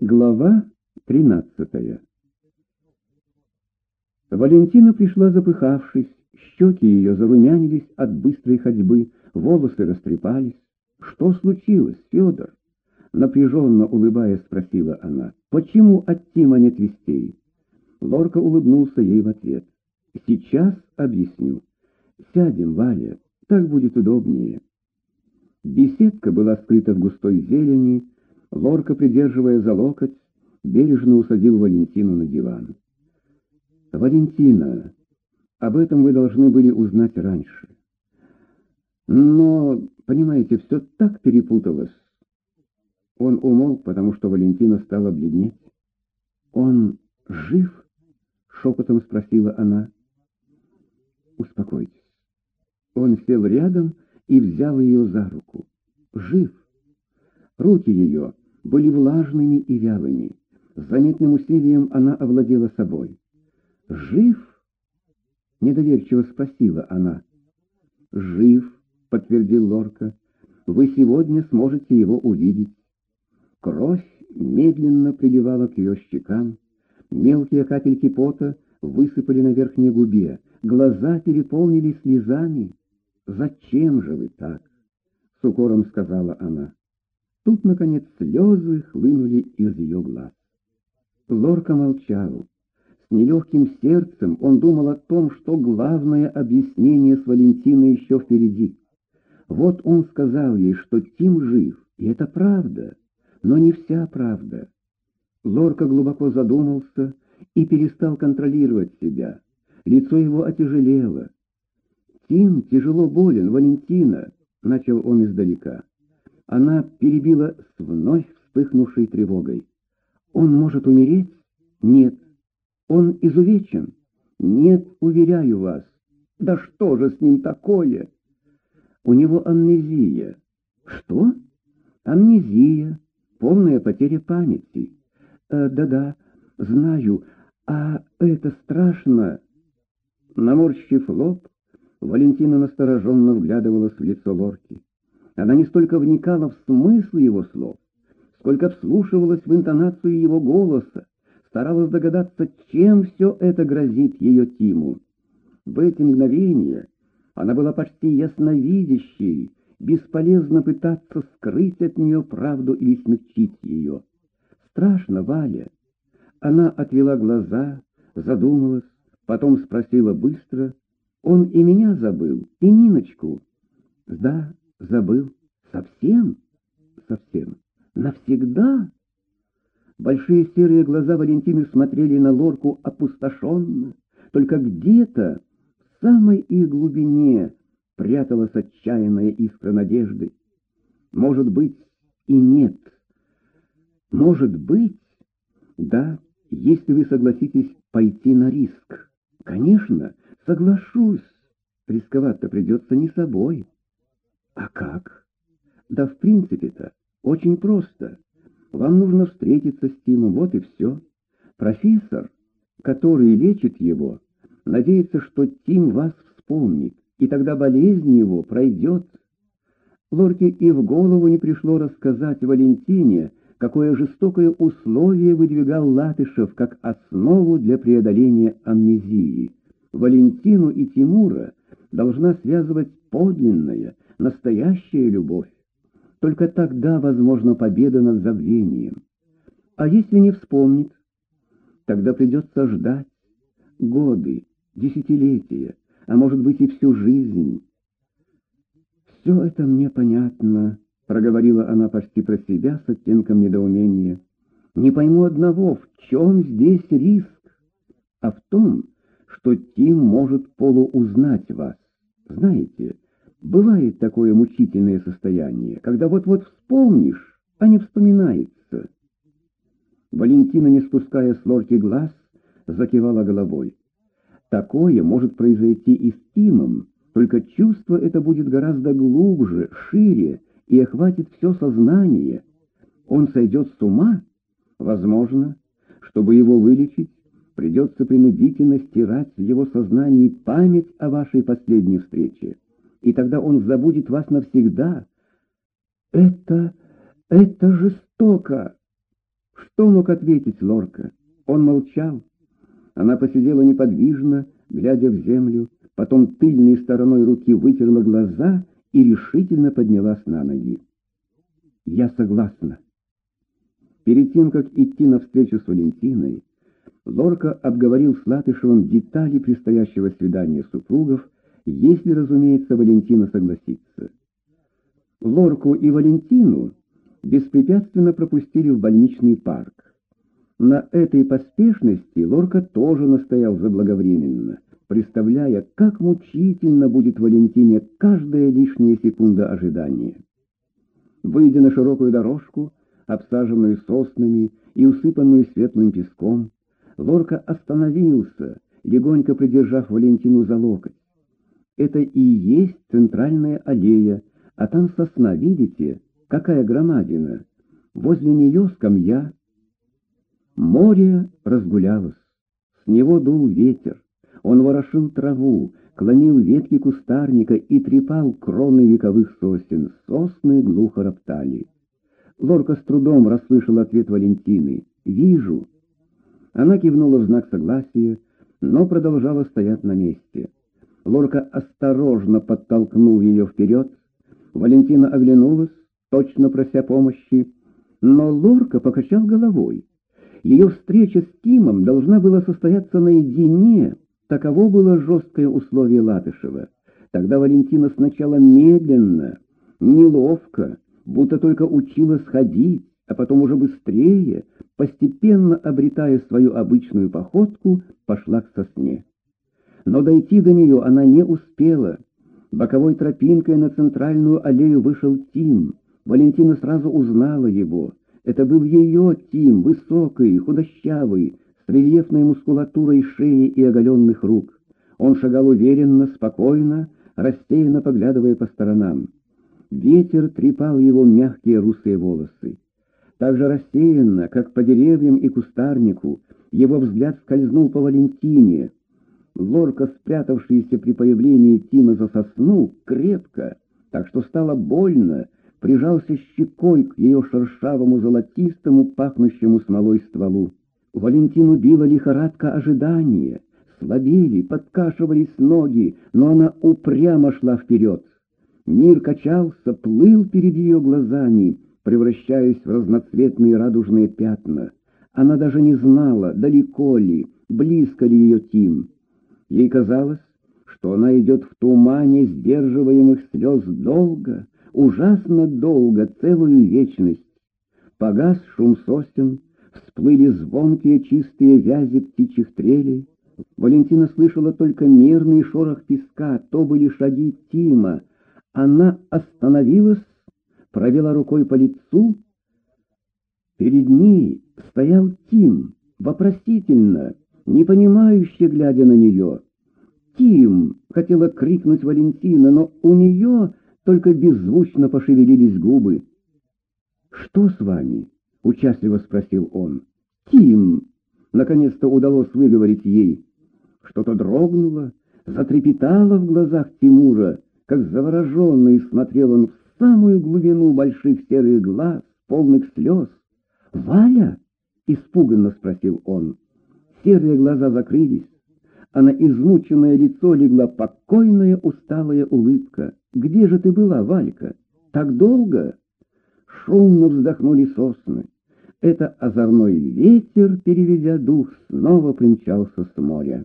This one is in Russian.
Глава 13 Валентина пришла запыхавшись, щеки ее зарумянились от быстрой ходьбы, волосы растрепались. «Что случилось, Федор?» Напряженно улыбаясь, спросила она. «Почему от Тима нет вестей?» Лорка улыбнулся ей в ответ. «Сейчас объясню. Сядем, Валя, так будет удобнее». Беседка была скрыта в густой зелени, Лорка, придерживая за локоть, бережно усадил Валентину на диван. «Валентина, об этом вы должны были узнать раньше. Но, понимаете, все так перепуталось». Он умолк, потому что Валентина стала бледнеть. «Он жив?» — шепотом спросила она. «Успокойтесь». Он сел рядом и взял ее за руку. «Жив». Руки ее были влажными и вялыми. С заметным усилием она овладела собой. «Жив?» — недоверчиво спросила она. «Жив», — подтвердил Лорка. «Вы сегодня сможете его увидеть». Кровь медленно приливала к ее щекам. Мелкие капельки пота высыпали на верхней губе. Глаза переполнились слезами. «Зачем же вы так?» — с укором сказала она. Тут, наконец, слезы хлынули из ее глаз. Лорка молчал. С нелегким сердцем он думал о том, что главное объяснение с Валентиной еще впереди. Вот он сказал ей, что Тим жив, и это правда, но не вся правда. Лорка глубоко задумался и перестал контролировать себя. Лицо его отяжелело. «Тим тяжело болен, Валентина», — начал он издалека. Она перебила с вновь вспыхнувшей тревогой. «Он может умереть?» «Нет». «Он изувечен?» «Нет, уверяю вас». «Да что же с ним такое?» «У него амнезия». «Что?» «Амнезия, полная потеря памяти». «Э, «Да-да, знаю. А это страшно». Наморщив лоб, Валентина настороженно вглядывалась в лицо Лорки. Она не столько вникала в смысл его слов, сколько вслушивалась в интонацию его голоса, старалась догадаться, чем все это грозит ее Тиму. В эти мгновения она была почти ясновидящей, бесполезно пытаться скрыть от нее правду или смягчить ее. Страшно, Валя. Она отвела глаза, задумалась, потом спросила быстро, «Он и меня забыл, и Ниночку?» «Да, Забыл? Совсем? Совсем. Навсегда? Большие серые глаза Валентины смотрели на лорку опустошенно. Только где-то, в самой их глубине, пряталась отчаянная искра надежды. Может быть, и нет. Может быть, да, если вы согласитесь пойти на риск. Конечно, соглашусь. Рисковать-то придется не собой. А как? Да в принципе-то очень просто. Вам нужно встретиться с Тимом, вот и все. Профессор, который лечит его, надеется, что Тим вас вспомнит, и тогда болезнь его пройдет. Лорке и в голову не пришло рассказать Валентине, какое жестокое условие выдвигал Латышев как основу для преодоления амнезии. Валентину и Тимура должна связывать подлинная, настоящая любовь. Только тогда возможна победа над забвением. А если не вспомнит, тогда придется ждать годы, десятилетия, а может быть и всю жизнь. «Все это мне понятно», — проговорила она почти про себя с оттенком недоумения. «Не пойму одного, в чем здесь риск, а в том, что Тим может полуузнать вас. Знаете, Бывает такое мучительное состояние, когда вот-вот вспомнишь, а не вспоминается. Валентина, не спуская с лорки глаз, закивала головой. Такое может произойти и с Тимом, только чувство это будет гораздо глубже, шире и охватит все сознание. Он сойдет с ума? Возможно. Чтобы его вылечить, придется принудительно стирать в его сознании память о вашей последней встрече и тогда он забудет вас навсегда. Это... это жестоко. Что мог ответить Лорка? Он молчал. Она посидела неподвижно, глядя в землю, потом тыльной стороной руки вытерла глаза и решительно поднялась на ноги. «Я согласна». Перед тем, как идти навстречу с Валентиной, Лорка обговорил с Латышевым детали предстоящего свидания супругов, если, разумеется, Валентина согласится. Лорку и Валентину беспрепятственно пропустили в больничный парк. На этой поспешности Лорка тоже настоял заблаговременно, представляя, как мучительно будет Валентине каждая лишняя секунда ожидания. Выйдя на широкую дорожку, обсаженную соснами и усыпанную светлым песком, Лорка остановился, легонько придержав Валентину за локоть. Это и есть центральная аллея, а там сосна, видите, какая громадина. Возле нее скамья. Море разгулялось. С него дул ветер. Он ворошил траву, клонил ветки кустарника и трепал кроны вековых сосен. Сосны глухо роптали. Лорка с трудом расслышал ответ Валентины. «Вижу». Она кивнула в знак согласия, но продолжала стоять на месте. Лорка осторожно подтолкнул ее вперед. Валентина оглянулась, точно прося помощи, но Лорка покачал головой. Ее встреча с Тимом должна была состояться наедине, таково было жесткое условие Латышева. Тогда Валентина сначала медленно, неловко, будто только училась ходить, а потом уже быстрее, постепенно обретая свою обычную походку, пошла к сосне. Но дойти до нее она не успела. Боковой тропинкой на центральную аллею вышел Тим. Валентина сразу узнала его. Это был ее Тим, высокий, худощавый, с рельефной мускулатурой шеи и оголенных рук. Он шагал уверенно, спокойно, рассеянно поглядывая по сторонам. Ветер трепал его мягкие русые волосы. Так же рассеянно, как по деревьям и кустарнику, его взгляд скользнул по Валентине. Лорка, спрятавшаяся при появлении Тима за сосну, крепко, так что стало больно, прижался щекой к ее шершавому золотистому, пахнущему смолой стволу. Валентину била лихорадка ожидания. Слабели, подкашивались ноги, но она упрямо шла вперед. Мир качался, плыл перед ее глазами, превращаясь в разноцветные радужные пятна. Она даже не знала, далеко ли, близко ли ее Тим. Ей казалось, что она идет в тумане сдерживаемых слез долго, ужасно долго, целую вечность. Погас шум сосен, всплыли звонкие чистые вязи птичьих трелей. Валентина слышала только мирный шорох песка, то были шаги Тима. Она остановилась, провела рукой по лицу. Перед ней стоял Тим, вопросительно, непонимающе глядя на нее. «Тим!» — хотела крикнуть Валентина, но у нее только беззвучно пошевелились губы. «Что с вами?» — участливо спросил он. «Тим!» — наконец-то удалось выговорить ей. Что-то дрогнуло, затрепетало в глазах Тимура, как завороженный смотрел он в самую глубину больших серых глаз, полных слез. «Валя?» — испуганно спросил он. Серые глаза закрылись, а на измученное лицо легла покойная усталая улыбка. «Где же ты была, Валька? Так долго?» Шумно вздохнули сосны. Это озорной ветер, переведя дух, снова примчался с моря.